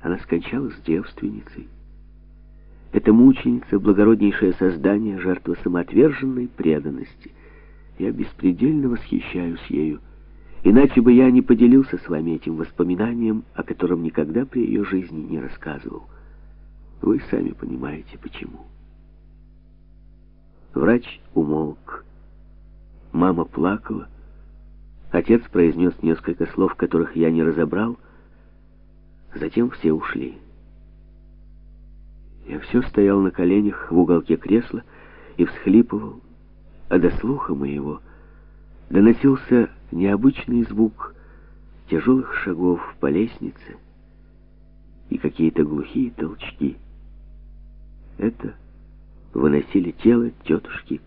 Она скончалась девственницей. Эта мученица, благороднейшее создание, жертва самоотверженной преданности. Я беспредельно восхищаюсь ею. Иначе бы я не поделился с вами этим воспоминанием, о котором никогда при ее жизни не рассказывал. Вы сами понимаете, почему. Врач умолк. Мама плакала. Отец произнес несколько слов, которых я не разобрал. Затем все ушли. Я все стоял на коленях в уголке кресла и всхлипывал, а до слуха моего доносился необычный звук тяжелых шагов по лестнице и какие-то глухие толчки. Это выносили тело тетушки.